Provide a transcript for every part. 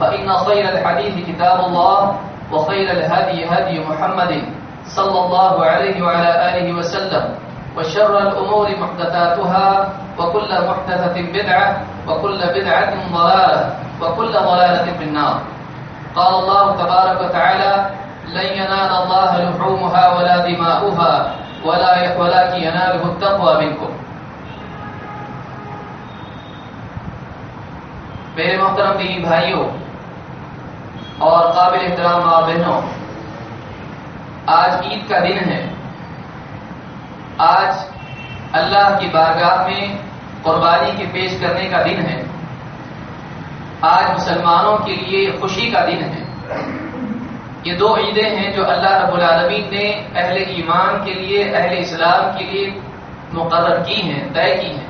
فإن خير الحديث كتاب الله وخير الهدي هدي محمد صلى الله عليه وعلى آله وسلم وشر الأمور محدثاتها وكل محدثة بدعة وكل بدعة ضلالة وكل ضلالة في النار. قال الله تبارك وتعالى لن ينال الله لحومها ولا دماؤها ولا ولكن يناله التقوى منكم. میرے محترم دینی بھائیوں اور قابل احترام ماں بہنوں، آج عید کا دن ہے۔ آج اللہ کی بارگاہ میں قربانی کے پیش کرنے کا دن ہے۔ آج مسلمانوں کے لیے خوشی کا دن ہے۔ یہ دو عیدیں ہیں جو اللہ رب العالمین نے اہل ایمان کے لیے، اہل اسلام کے لیے مقرر کی ہیں، طے کی ہیں۔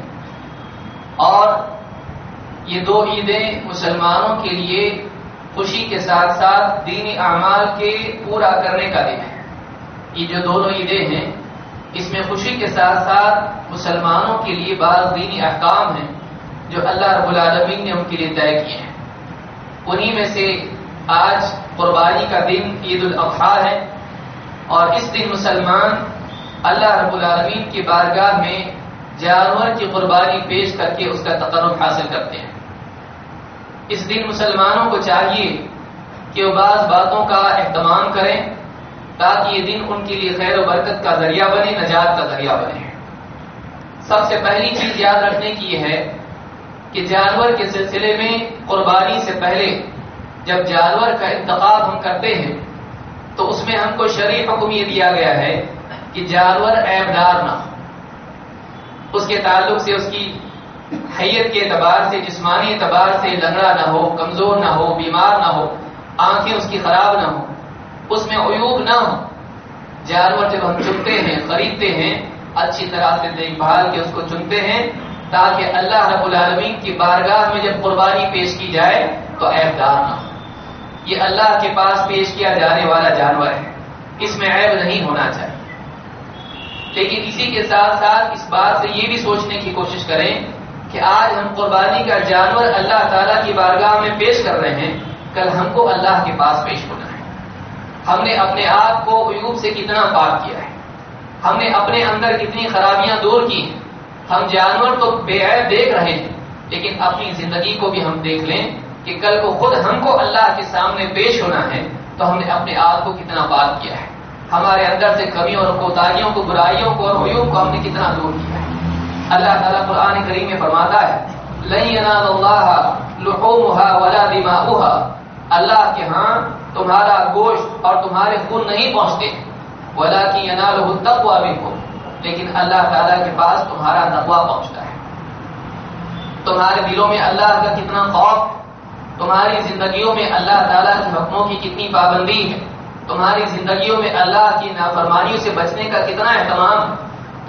اور یہ دو عیدیں مسلمانوں کے لیے خوشی کے ساتھ ساتھ دینی اعمال کے پورا کرنے کا دن ہے۔ یہ جو دونوں عیدیں ہیں، اس میں خوشی کے ساتھ ساتھ مسلمانوں کے لیے بعض دینی احکام ہیں جو اللہ رب العالمین نے ان کے لیے طے کیے ہیں۔ انہی میں سے آج قربانی کا دن عید الاضحیٰ ہے اور اس دن مسلمان اللہ رب العالمین کی بارگاہ میں جانور کی قربانی پیش کر کے اس کا تقرب حاصل کرتے ہیں۔ اس دن مسلمانوں کو چاہیے کہ وہ بعض باتوں کا اہتمام کریں تاکہ یہ دن ان کے لیے خیر و برکت کا ذریعہ بنے، نجات کا ذریعہ بنے۔ سب سے پہلی چیز یاد رکھنے کی یہ ہے کہ جانور کے سلسلے میں قربانی سے پہلے جب جانور کا انتخاب ہم کرتے ہیں، تو اس میں ہم کو شریف حکم یہ دیا گیا ہے کہ جانور عیبدار نہ ہو۔ اس کے تعلق سے اس کی حیت کے اعتبار سے، جسمانی اعتبار سے لنگڑا نہ ہو، کمزور نہ ہو، بیمار نہ ہو، آنکھیں اس کی خراب نہ ہو اس میں عیوب نہ ہو جانور جب ہم چنتے ہیں، خریدتے ہیں، اچھی طرح سے دیکھ بھال کے اس کو چنتے ہیں، تاکہ اللہ رب العالمین کی بارگاہ میں جب قربانی پیش کی جائے، تو عیبدار نہ ہو۔ یہ اللہ کے پاس پیش کیا جانے والا جانور ہے۔ اس میں عیب نہیں ہونا چاہیے۔ لیکن اسی کے ساتھ ساتھ اس بات سے یہ بھی سوچنے کی کوشش کریں کہ آج ہم قربانی کا جانور اللہ تعالیٰ کی بارگاہ میں پیش کر رہے ہیں، کل ہم کو اللہ کے پاس پیش ہونا ہے۔ ہم نے اپنے آپ کو عیوب سے کتنا پاک کیا ہے۔ ہم نے اپنے اندر کتنی خرابیاں دور کی ہیں۔ ہم جانور تو بے عیب دیکھ رہے ہیں، لیکن اپنی زندگی کو بھی ہم دیکھ لیں کہ کل کو خود ہم کو اللہ کے سامنے پیش ہونا ہے، تو ہم نے اپنے آپ کو کتنا پاک کیا ہے۔ ہمارے اندر سے کمیوں اور کوتاہیوں کو، برائیوں کو اور عیوب کو ہم نے کتنا دور کیا ہے۔ اللہ تعالیٰ قرآن کریم میں فرماتا ہے اللہ کے ہاں تمہارا گوشت اور تمہارے خون نہیں پہنچتے ولا کی تقوا منکم، لیکن اللہ تعالیٰ کے پاس تمہارا تقوا پہنچتا ہے۔ تمہارے دلوں میں اللہ کا کتنا خوف، تمہاری زندگیوں میں اللہ تعالیٰ کے حکموں کی کتنی پابندی ہے، تمہاری زندگیوں میں اللہ کی نافرمانیوں سے بچنے کا کتنا اہتمام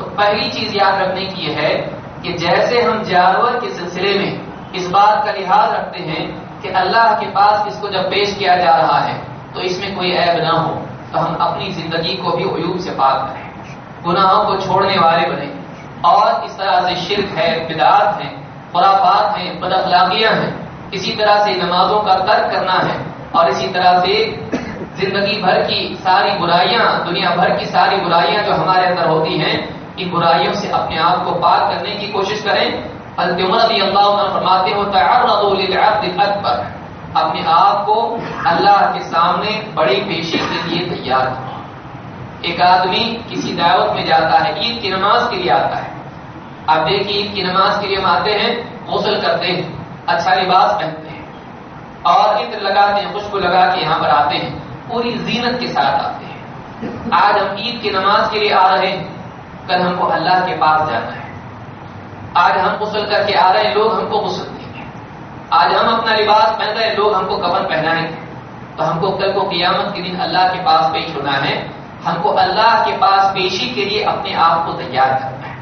تو پہلی چیز یاد رکھنے کی یہ ہے کہ جیسے ہم جانور کے سلسلے میں اس بات کا لحاظ رکھتے ہیں کہ اللہ کے پاس اس کو جب پیش کیا جا رہا ہے تو اس میں کوئی عیب نہ ہو، تو ہم اپنی زندگی کو بھی عیوب سے پاک کریں۔ گناہوں کو چھوڑنے والے بنیں۔ اور اس طرح سے شرک ہے، بدعات ہیں، خرافات ہیں، بد اخلاقیاں ہیں۔ اسی طرح سے نمازوں کا ترک کرنا ہے۔ اور اسی طرح سے زندگی بھر کی ساری برائیاں، دنیا بھر کی ساری برائیاں جو ہمارے اندر ہوتی ہیں ان برائیوں سے اپنے آپ کو پاک کرنے کی کوشش کریں۔ حضرت رضی اللہ عنہ فرماتے ہو تعرضوا للعبد الاکبر اپنے آپ کو اللہ کے سامنے بڑی پیشی کے لیے تیار ہو ایک آدمی کسی دعوت میں جاتا ہے، عید کی نماز کے لیے آتا ہے۔ آپ دیکھیے عید کی نماز کے لیے ہم آتے ہیں، غسل کرتے ہیں اچھا لباس پہنتے ہیں۔ اور عطر لگاتے ہیں خوشبو لگا کے یہاں پر آتے ہیں۔ پوری زینت کے ساتھ آتے ہیں۔ آج ہم عید کی نماز کے لیے آ رہے ہیں۔ کل ہم کو اللہ کے پاس جانا ہے۔ آج ہم غسل کر کے آ رہے ہیں، لوگ ہم کو غسل دیں گے۔ آج ہم اپنا لباس پہن رہے ہیں، لوگ ہم کو کفن پہنائیں گے۔ تو ہم کو کل کو قیامت کے دن اللہ کے پاس پیش ہونا ہے۔ ہم کو اللہ کے پاس پیشی کے لیے اپنے آپ کو تیار کرنا ہے۔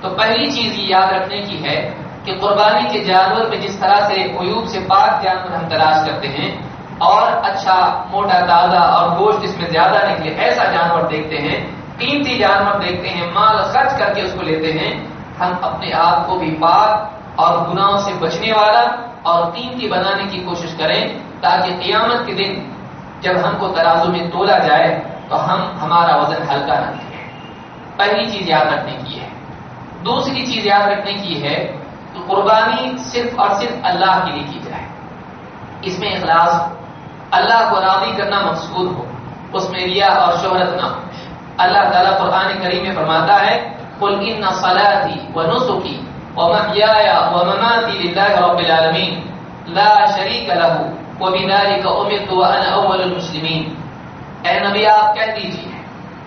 تو پہلی چیز یہ یاد رکھنے کی ہے کہ قربانی کے جانور میں جس طرح سے عیوب سے پاک جانور ہم تلاش کرتے ہیں، اور اچھا موٹا تازہ اور گوشت اس میں زیادہ نکلے ایسا جانور دیکھتے ہیں قیمتی جانور دیکھتے ہیں، مال خرچ کر کے اس کو لیتے ہیں۔ ہم اپنے آپ کو بھی پاک اور گناہوں سے بچنے والا اور قیمتی بنانے کی کوشش کریں تاکہ قیامت کے دن جب ہم کو ترازو میں تولا جائے تو ہم ہمارا وزن ہلکا نہ دیں پہلی چیز یاد رکھنے کی ہے۔ دوسری چیز یاد رکھنے کی ہے تو قربانی صرف اور صرف اللہ کے لیے کی جائے۔ اس میں اخلاص ہو اللہ کو راضی کرنا مقصود ہو، اس میں ریا اور شہرت نہ ہو۔ اللہ تعالیٰ قرآن کریم میں فرماتا ہے، قل ان صلاتی و نسخی ومحياي ومماتي لله رب العالمين لا شريك له، وبذلك امرت وانا اول المسلمين۔ اے نبی، آپ کہہ دیجیے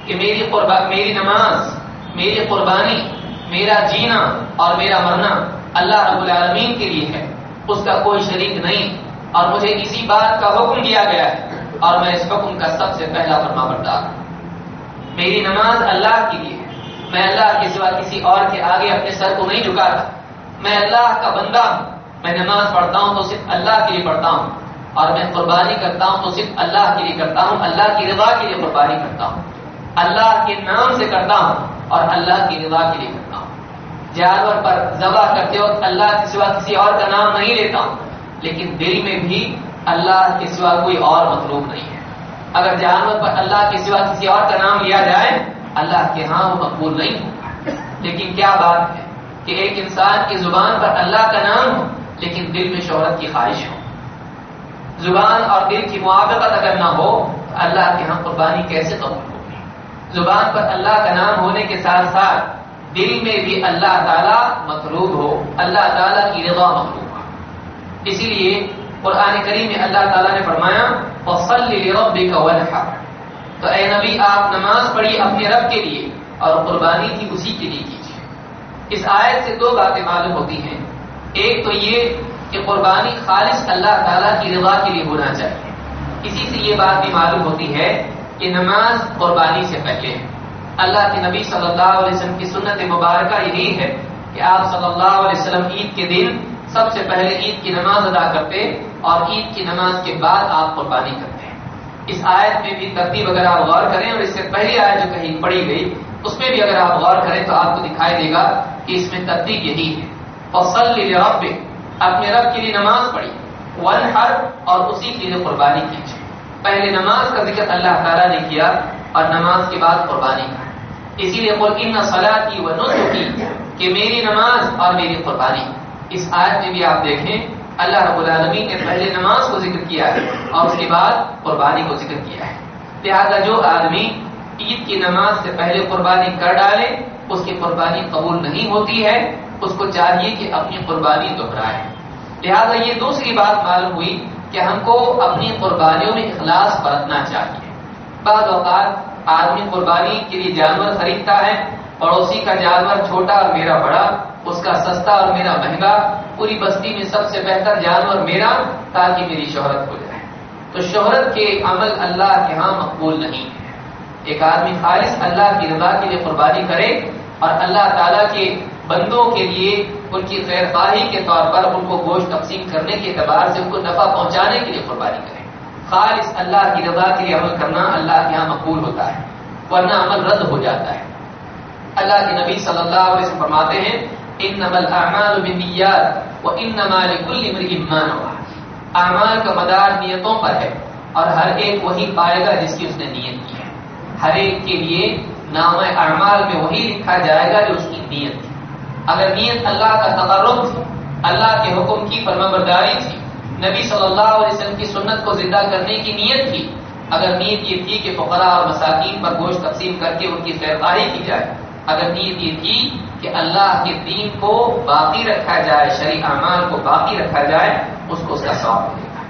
کہ میری قربان میری نماز، میری قربانی، میرا جینا اور میرا مرنا اللہ رب العالمین کے لیے ہے، اس کا کوئی شریک نہیں۔ اور مجھے اسی بات کا حکم دیا گیا ہے اور میں اس حکم کا سب سے پہلا فرما بردار ہوں۔ میری نماز اللہ کے لیے میں اللہ کے سوا کسی اور کے آگے اپنے سر کو نہیں جھکاتا میں اللہ کا بندہ ہوں۔ میں نماز پڑھتا ہوں تو صرف اللہ کے لیے پڑھتا ہوں۔ اور میں قربانی کرتا ہوں تو صرف اللہ کے لیے کرتا ہوں۔ اللہ کی رضا کے لیے قربانی کرتا ہوں۔ اللہ کے نام سے کرتا ہوں اور اللہ کی رضا کے لیے کرتا ہوں۔ جانور پر ذبح کرتے وقت اللہ کے سوا کسی اور کا نام نہیں لیتا ہوں۔ لیکن دل میں بھی اللہ کے سوا کوئی اور مطلوب نہیں ہے۔ اگر جانور پر اللہ کے سوا کسی اور کا نام لیا جائے، اللہ کے ہاں وہ مقبول نہیں ہوگا لیکن کیا بات ہے کہ ایک انسان کی زبان پر اللہ کا نام ہو، لیکن دل میں شہرت کی خواہش ہو۔ زبان اور دل کی موافقت اگر نہ ہو، تو اللہ کے ہاں قربانی کیسے قبول ہوگی؟ زبان پر اللہ کا نام ہونے کے ساتھ ساتھ دل میں بھی اللہ تعالیٰ مطلوب ہو، اللہ تعالیٰ کی رضا مطلوب ہو۔ اسی لیے قرآن کریم میں اللہ تعالیٰ نے فرمایا تو اے نبی، آپ نماز پڑھی اپنے رب کے لیے اور قربانی تھی اسی کے لیے کیجیے اس آیت سے دو باتیں معلوم ہوتی ہیں۔ ایک تو یہ کہ قربانی خالص اللہ تعالیٰ کی رضا کے لیے ہونا چاہیے۔ اسی سے یہ بات بھی معلوم ہوتی ہے کہ نماز قربانی سے پہلے ہے۔ اللہ کے نبی صلی اللہ علیہ وسلم کی سنت مبارکہ یہی ہے کہ آپ صلی اللہ علیہ وسلم عید کے دن سب سے پہلے عید کی نماز ادا کرتے اور عید کی نماز کے بعد آپ قربانی کرتے ہیں۔ اس آیت میں بھی ترتیب اگر آپ غور کریں اور اس سے پہلی آیت جو کہیں پڑھی گئی، اس میں بھی اگر آپ غور کریں تو آپ کو دکھائی دے گا کہ اس میں ترتیب یہی ہے۔ فصل رب اپنے رب کے لیے نماز پڑھی۔ ون ہر اور اسی کے لیے قربانی کیجیے۔ پہلے نماز کا ذکر اللہ تعالیٰ نے کیا اور نماز کے بعد قربانی کا۔ اسی لیے قل ان صلاح کی و کی کہ میری نماز اور میری قربانی۔ اس آیت میں بھی آپ دیکھیں، اللہ رب العالمین نے پہلے نماز کو ذکر کیا ہے اور اس کے بعد قربانی کو ذکر کیا ہے۔ لہذا جو آدمی عید کی نماز سے پہلے قربانی کر ڈالے، اس کی قربانی قبول نہیں ہوتی ہے، اس کو چاہیے کہ اپنی قربانی دہرائے۔ لہذا یہ دوسری بات معلوم ہوئی کہ ہم کو اپنی قربانیوں میں اخلاص برتنا چاہیے۔ بعض اوقات آدمی قربانی کے لیے جانور خریدتا ہے، پڑوسی کا جانور چھوٹا اور میرا بڑا اس کا سستا اور میرا مہنگا پوری بستی میں سب سے بہتر جانور میرا تاکہ میری شہرت ہو جائے۔ تو شہرت کے عمل اللہ کے ہاں مقبول نہیں ہے۔ ایک آدمی خالص اللہ کی رضا کے لیے قربانی کرے اور اللہ تعالیٰ کے بندوں کے لیے ان کی خیر خواہی کے طور پر ان کو گوشت تقسیم کرنے کے اعتبار سے ان کو نفع پہنچانے کے لیے قربانی کرے۔ خالص اللہ کی رضا کے لیے عمل کرنا اللہ کے یہاں مقبول ہوتا ہے، ورنہ عمل رد ہو جاتا ہے۔ اللہ کے نبی صلی اللہ علیہ وسلم فرماتے ہیں انما الاعمال بالنیات وانما لكل امرئ ما نوى. اعمال کا مدار نیتوں پر ہے اور ہر ایک وہی پائے گا جس کی اس نے نیت کی ہے۔ ہر ایک کے لیے نام اعمال میں وہی لکھا جائے گا جو اس کی نیت تھی۔ اگر نیت اللہ کا تقرب تھی، اللہ کے حکم کی فرمبرداری تھی، نبی صلی اللہ علیہ وسلم کی سنت کو زندہ کرنے کی نیت تھی، اگر نیت یہ تھی کہ فقراء اور مساکین پر گوشت تقسیم کر کے ان کی خیرخواہی کی جائے، اگر نیت یہ تھی کہ اللہ کے دین کو باقی رکھا جائے، شریع اعمال کو باقی رکھا جائے، اس کو اس کا سواب ملے گا۔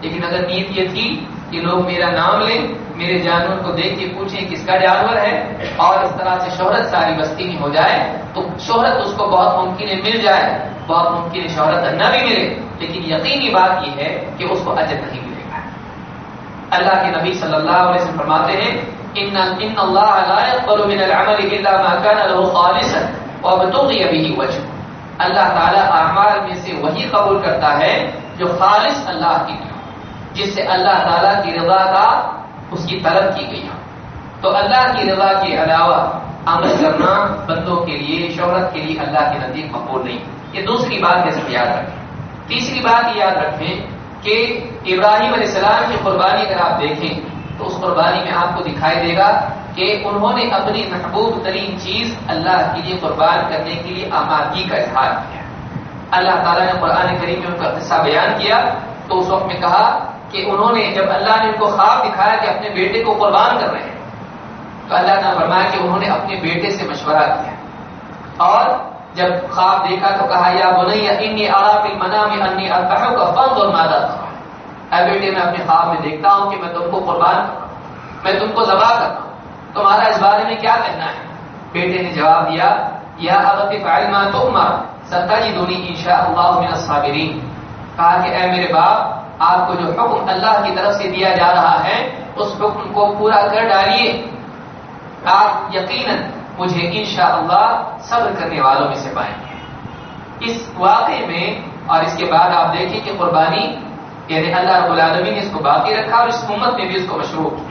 لیکن اگر نیت یہ تھی کہ لوگ میرا نام لیں، میرے جانور کو دیکھ کے پوچھیں کس کا جانور ہے، اور اس طرح سے شہرت ساری بستی میں ہو جائے، تو شہرت اس کو بہت ممکن ہے مل جائے، بہت ممکن ہے شہرت نہ بھی ملے۔ لیکن یقینی بات یہ ہے کہ اس کو اجر نہیں ملے گا۔ اللہ کے نبی صلی اللہ علیہ وسلم فرماتے ہیں، ان ان اللہ لا يقبل من العمل الا ما كان له خالصا وابتغي اللہ تعالی اعمال میں سے وہی قبول کرتا ہے جو خالص اللہ کی جس سے اللہ تعالیٰ کی رضا کا اس کی طلب کی گئی۔ ہو تو اللہ کی رضا کے علاوہ عمل کرنا بندوں کے لیے، شہرت کے لیے اللہ کے نزدیک مقبول نہیں۔ یہ دوسری بات جیسے یاد رکھیں۔ تیسری بات یہ یاد رکھیں کہ ابراہیم علیہ السلام کی قربانی اگر آپ دیکھیں تو اس قربانی میں آپ کو دکھائی دے گا کہ انہوں نے اپنی محبوب ترین چیز اللہ کے لیے قربان کرنے کے لیے آمادگی کا اظہار کیا۔ اللہ تعالیٰ نے قرآن کریم میں ان کا قصہ بیان کیا تو اس وقت میں کہا کہ انہوں نے جب اللہ نے ان کو خواب دکھایا کہ اپنے بیٹے کو قربان کر رہے ہیں، تو اللہ نے فرمایا کہ انہوں نے اپنے بیٹے سے مشورہ کیا۔ اور جب خواب دیکھا تو کہا، یا بنیا انی آرا فی المنام انی کا فنظ اور مادہ اے بیٹے، میں اپنے خواب میں دیکھتا ہوں کہ میں تم کو قربان کروں میں تم کو ذبح کرتا ہوں۔ تمہارا اس بارے میں کیا کہنا ہے؟ بیٹے نے جواب دیا، یا ابت فعل ما تؤمر، ستجدنی انشاءاللہ من الصابرین. کہا کہ اے میرے باپ، آپ کو جو حکم اللہ کی طرف سے دیا جا رہا ہے، اس حکم کو پورا کر ڈالیے۔ آپ یقیناً مجھے انشاءاللہ صبر کرنے والوں میں سے پائیں گے۔ اس واقعے میں اور اس کے بعد آپ دیکھیں کہ قربانی یعنی اللہ رب العالمین نے اس کو باقی رکھا اور اس امت میں بھی اس کو مشروع کیا۔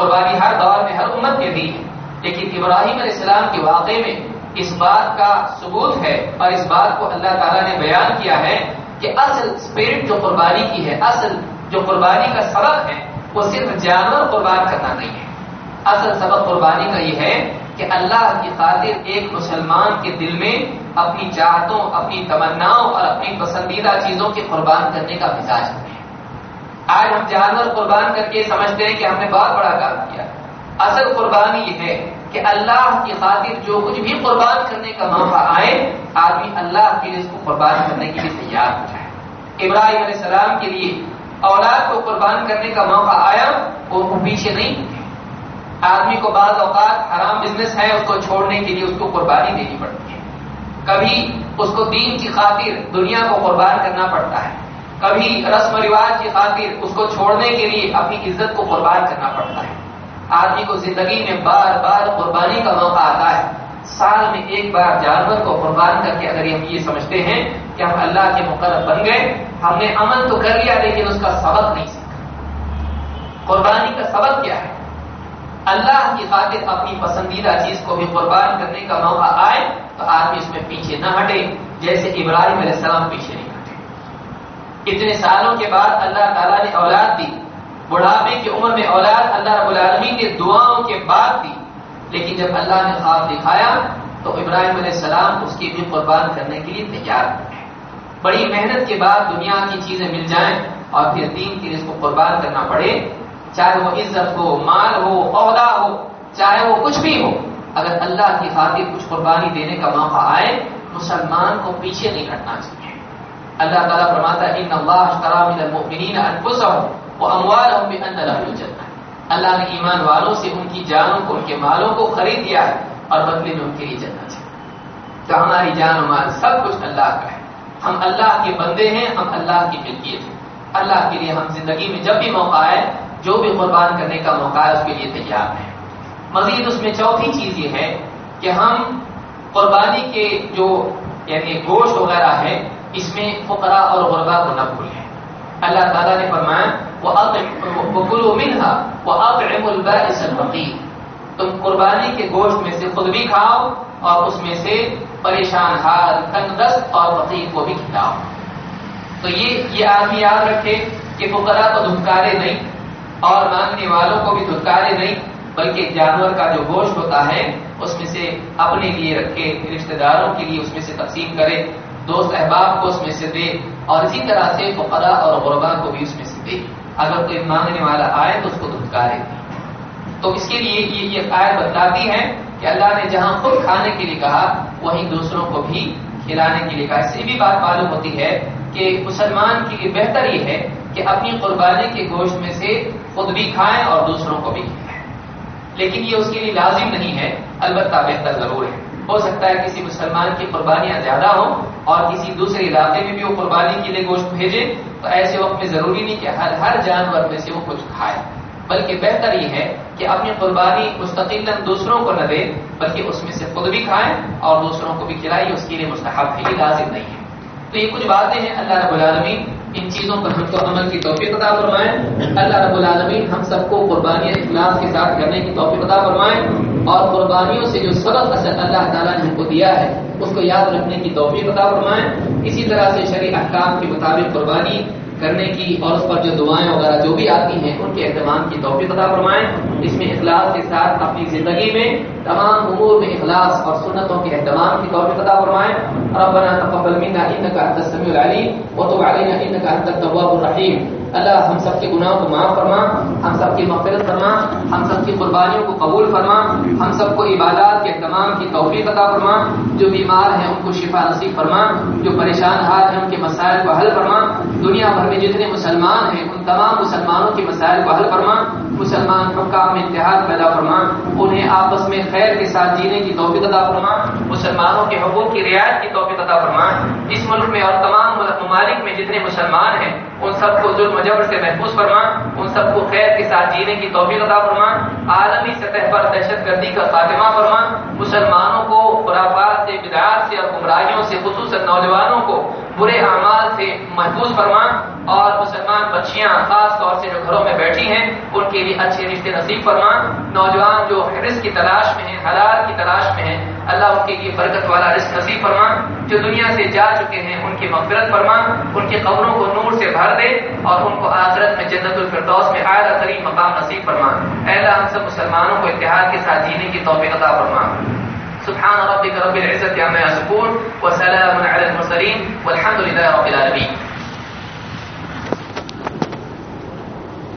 قربانی ہر دور میں ہر امت میں دی ہے لیکن ابراہیم علیہ السلام کے واقعے میں اس بات کا ثبوت ہے اور اس بات کو اللہ تعالیٰ نے بیان کیا ہے کہ اصل اسپرٹ جو قربانی کی ہے، اصل جو قربانی کا سبق ہے، وہ صرف جانور قربان کرنا نہیں ہے۔ اصل سبق قربانی کا یہ ہے کہ اللہ کی خاطر ایک مسلمان کے دل میں اپنی چاہتوں، اپنی تمناؤں اور اپنی پسندیدہ چیزوں کے قربان کرنے کا مزاج ہے۔ آج ہم جانور قربان کر کے سمجھتے ہیں کہ ہم نے بہت بڑا کام کیا۔ اصل قربانی یہ ہے کہ اللہ کی خاطر جو کچھ بھی قربان کرنے کا موقع آئے، آدمی اللہ کے لیے اس کو قربان کرنے کے لیے تیار ہو جائے۔ ابراہیم علیہ السلام کے لیے اولاد کو قربان کرنے کا موقع آیا، وہ پیچھے نہیں آدمی کو بعض اوقات حرام بزنس ہے، اس کو چھوڑنے کے لیے اس کو قربانی دینی پڑتی ہے۔ کبھی اس کو دین کی خاطر دنیا کو قربان کرنا پڑتا ہے۔ کبھی رسم و رواج کی خاطر اس کو چھوڑنے کے لیے اپنی عزت کو قربان کرنا پڑتا ہے۔ آدمی کو زندگی میں بار بار قربانی کا موقع آتا ہے۔ سال میں ایک بار جانور کو قربان کر کے اگر ہم یہ سمجھتے ہیں کہ ہم اللہ کے مقرر بن گئے، ہم نے عمل تو کر لیا لیکن اس کا سبق نہیں سیکھا۔ قربانی کا سبق کیا ہے؟ اللہ کی خاطر اپنی پسندیدہ چیز کو بھی قربان کرنے کا موقع آئے تو آدمی اس میں پیچھے نہ ہٹے، جیسے ابراہیم علیہ السلام پیچھے اتنے سالوں کے بعد اللہ تعالیٰ نے اولاد دی. بڑھاپے کی عمر میں اولاد اللہ رب العالمین نے دعاؤں کے بعد دی. لیکن جب اللہ نے خواب دکھایا تو ابراہیم علیہ السلام اس کی بھی قربان کرنے کے لیے تیار. بڑی محنت کے بعد دنیا کی چیزیں مل جائیں اور پھر دین کے اس کو قربان کرنا پڑے. چاہے وہ عزت ہو، مال ہو، عہدہ ہو، چاہے وہ کچھ بھی ہو، اگر اللہ کی خاطر کچھ قربانی دینے کا موقع آئے، مسلمان کو پیچھے نہیں ہٹنا چاہیے. اللہ تعالیٰ فرماتا ہے ان اللہ من المؤمنین انفسهم وہ اموال ہم بھی اندر اللہ نے ایمان والوں سے ان کی جانوں کو، ان کے مالوں کو خرید دیا ہے اور بدلے میں ان کے لیے جنت ہے۔ تو ہماری جان و مال سب کچھ اللہ کا ہے۔ ہم اللہ کے بندے ہیں، ہم اللہ کی ملکیت ہیں۔ اللہ کے لیے ہم زندگی میں جب بھی موقع آئے، جو بھی قربان کرنے کا موقع ہے اس کے لیے تیار ہیں۔ مزید اس میں چوتھی چیز یہ ہے کہ ہم قربانی کے جو یعنی گوشت وغیرہ ہے اس میں فقرا اور غربا کو نہ بھولیں۔ اللہ تعالیٰ نے فرمایا وہ تم قربانی کے گوشت میں سے خود بھی کھاؤ اور اس میں سے پریشان حال تنگ دست اور فقیر کو بھی کھلاؤ۔ تو یہ یہ آدمی یاد رکھے کہ فقرا کو دھتکارے نہیں اور مانگنے والوں کو بھی دھتکارے نہیں، بلکہ جانور کا جو گوشت ہوتا ہے، اس میں سے اپنے لیے رکھے، رشتہ داروں کے لیے اس میں سے تقسیم کرے۔ دوست احباب کو اس میں سے دے اور اسی طرح سے فقراء اور غربا کو بھی اس میں سے دے۔ اگر کوئی مانگنے والا آئے تو اس کو دھتکارے۔ تو اس کے لیے یہ یہ آیت بتلاتی ہے کہ اللہ نے جہاں خود کھانے کے لیے کہا وہیں دوسروں کو بھی کھلانے کے لیے کہا۔ اس سے بھی بات معلوم ہوتی ہے کہ مسلمان کے لیے بہتر یہ ہے کہ اپنی قربانی کے گوشت میں سے خود بھی کھائیں اور دوسروں کو بھی کھلائیں۔ لیکن یہ اس کے لیے لازم نہیں ہے، البتہ بہتر ضرور ہے۔ ہو سکتا ہے کسی مسلمان کی قربانیاں زیادہ ہوں اور کسی دوسرے علاقے میں بھی وہ قربانی کے لیے گوشت بھیجے، تو ایسے وقت میں ضروری نہیں کہ ہر ہر جانور میں سے وہ کچھ کھائے۔ بلکہ بہتر یہ ہے کہ اپنی قربانی مستقل دوسروں کو نہ دے، بلکہ اس میں سے خود بھی کھائیں اور دوسروں کو بھی کھلائے اس کے لیے مستحب ہے لازم نہیں ہے۔ تو یہ کچھ باتیں ہیں۔ اللہ رب العالمین ان چیزوں پر ہم کو عمل کی توفیق عطا فرمائیں اللہ رب العالمین ہم سب کو قربانی اخلاص کے ساتھ کرنے کی توفیق عطا فرمائیں اور قربانیوں سے جو سبق اثر اللہ تعالیٰ نے ہم کو دیا ہے، اس کو یاد رکھنے کی توفیق عطا فرمائیں۔ اسی طرح سے شریع احکام کے مطابق قربانی کرنے کی اور اس پر جو دعائیں وغیرہ جو بھی آتی ہیں، ان کے اہتمام کی توفیق عطا فرمائیں۔ اس میں اخلاص کے ساتھ اپنی زندگی میں تمام امور میں اخلاص اور سنتوں کے اہتمام کی توفیق عطا فرمائیں۔ ربنا تقبل منا انك انت السميع العليم وتب علينا انك انت التواب الرحيم اللہ ہم سب کے گناہوں کو معاف فرما، ہم سب کی مغفرت فرما، ہم سب کی قربانیوں کو قبول فرما، ہم سب کو عبادات کے تمام کی توفیق عطا فرما، جو بیمار ہیں ان کو شفا نصیب فرما، جو پریشان حال ہیں ان کے مسائل کو حل فرما، دنیا بھر میں جتنے مسلمان ہیں، ان تمام مسلمانوں کے مسائل کو حل فرما مسلمان حکام میں اتحاد پیدا فرما، انہیں آپس میں خیر کے ساتھ جینے کی توفیق عطا فرما، مسلمانوں کے حقوق کی رعایت کی توفیق عطا فرما۔ اس ملک میں اور تمام ممالک میں جتنے مسلمان ہیں، ان سب کو ظلم جبر سے محفوظ فرما، ان سب کو خیر کے ساتھ جینے کی توفیق عطا فرما۔ عالمی سطح پر دہشت گردی کا خاتمہ فرما۔ مسلمانوں کو خرافات سے، بدعات سے اور گمراہیوں سے، خصوصاً نوجوانوں کو برے اعمال سے محفوظ فرما۔ خاص طور سے جو گھروں میں بیٹھی ہیں، ان کے لیے اچھے رشتے نصیب فرما نوجوان جو رزق کی تلاش میں ہیں، حلال کی تلاش میں ہیں، اللہ ان کے لیے برکت والا رزق نصیب فرما جو دنیا سے جا چکے ہیں، ان کی مغفرت فرما ان کے قبروں کو نور سے بھر دے اور ان کو آخرت میں جنت الفردوس میں اعلیٰ ترین مقام نصیب فرما اہلا ہم سب مسلمانوں کو اتحاد کے ساتھ جینے کی توفیق عطا فرما۔ سبحان ربك رب العزة عما يصفون وسلام على المرسلين والحمد لله رب العالمين